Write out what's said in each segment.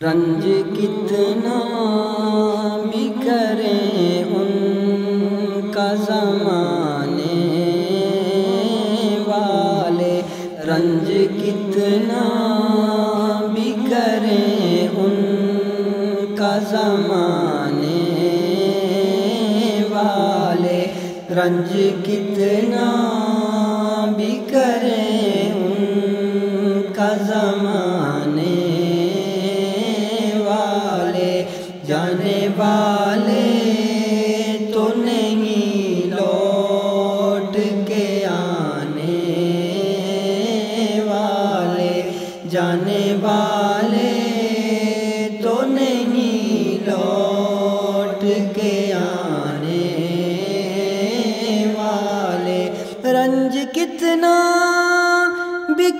رنج کتنا بھی کریں ان کا زمانے والے؟ رنج کتنا بھی کریں ان کا زمانے والے؟ رنج کتنا بھی کریں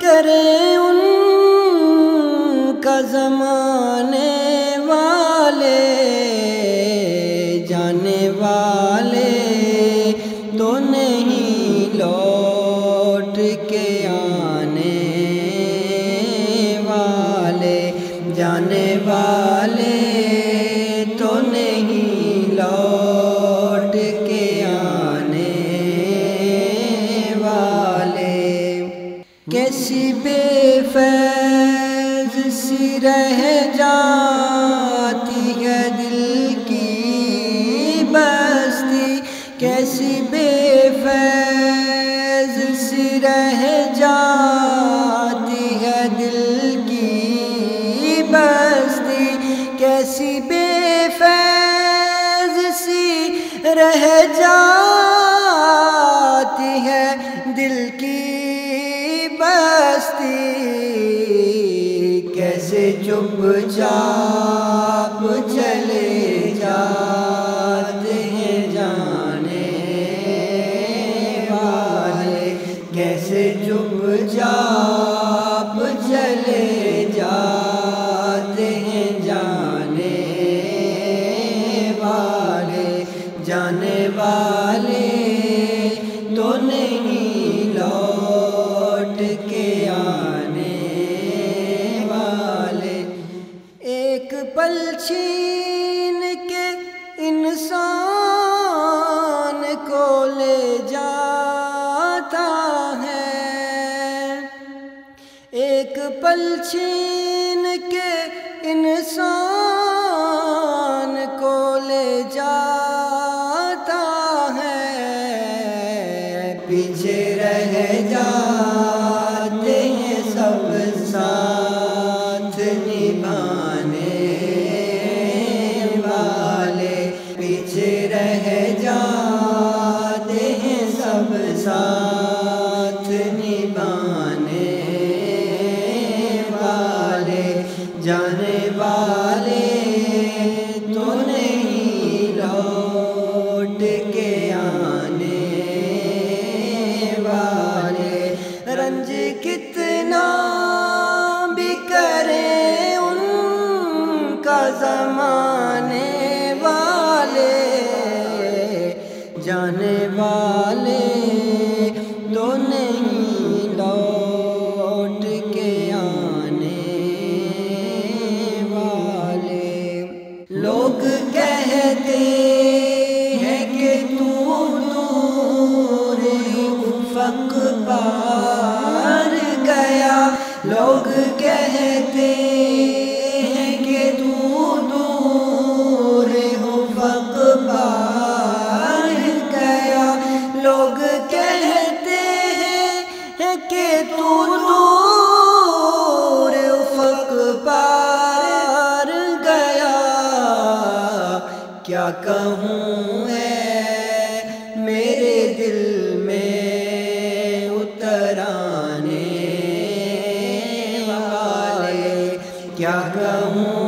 کرے ان کا زمانے والے جانے والے تو نے کیسی بے فیض سی رہ جاتی ہے دل کی بستی؟ کیسی بے فیض سی رہ جاتی چپ چاپ ایک پل چھین کے انسان کو لے جاتا ہے۔ ایک پل چھین کے انسان کو لے جاتا ہے۔ پیچھے والے تو نہیں لوٹ کے آنے والے۔ لوگ کہتے ہیں کہ تو نور افق پار گیا۔ لوگ کہتے تو نور افق پار گیا۔ کیا کہوں ہے میرے دل میں اترانے والے؟ کیا کہوں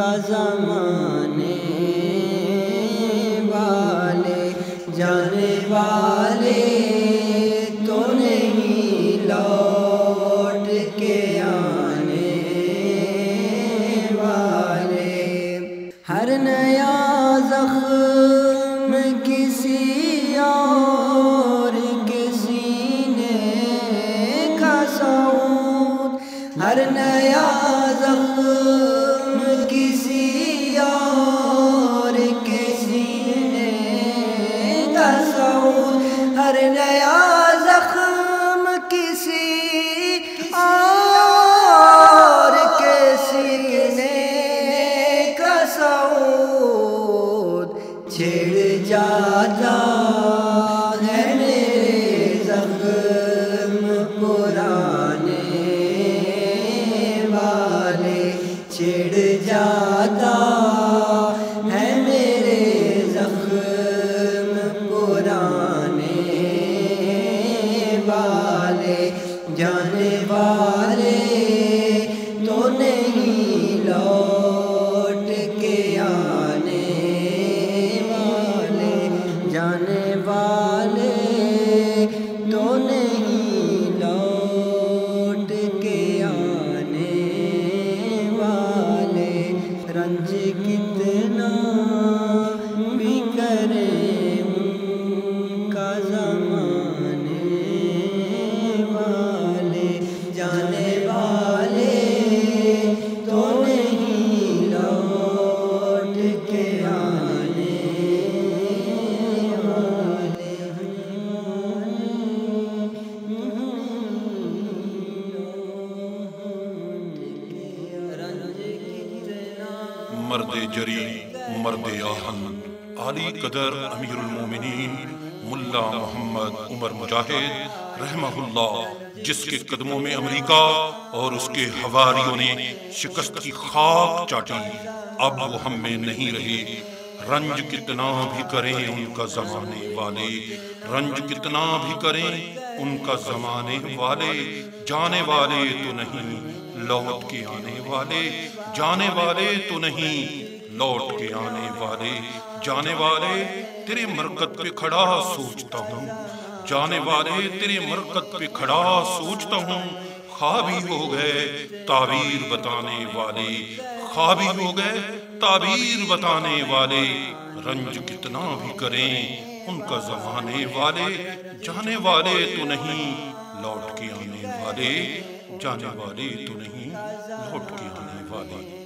کا زمانے والے، جانے والے تو نہیں لوٹ کے آنے والے۔ ہر نیا زخم کسی اور کے سینے کا سعود ہر نیا زخم جاتا ہے میرے زخم پرانے والے، چھڑ جاتا ہے میرے زخم پرانے والے، جانے والے مرد جری، مرد آہن۔ علی قدر امیر المومنین، ملا محمد عمر مجاہد، رحمہ اللہ، جس کے قدموں میں امریکہ اور اس کے حواریوں نے شکست کی خاک چاٹی۔ اب وہ ہم میں نہیں رہے۔ رنج کتنا بھی کریں ان کا زمانے والے۔ رنج کتنا بھی کریں ان کا زمانے والے۔ جانے والے تو نہیں۔ لوٹ کے آنے والے، جانے والے تو نہیں، لوٹ کے آنے والے، جانے والے تیرے مرکت پہ کھڑا سوچتا ہوں۔ جانے والے تیرے مرکت پہ کھڑا سوچتا ہوں۔ خوابی ہو گئے تعبیر بتانے والے۔ خوابی ہو گئے تعبیر بتانے والے۔ رنج کتنا بھی کریں ان کا زمانے والے۔ جانے والے تو نہیں، لوٹ کے آنے والے۔ جانے والی تو نہیں لوٹ کے آنے والی۔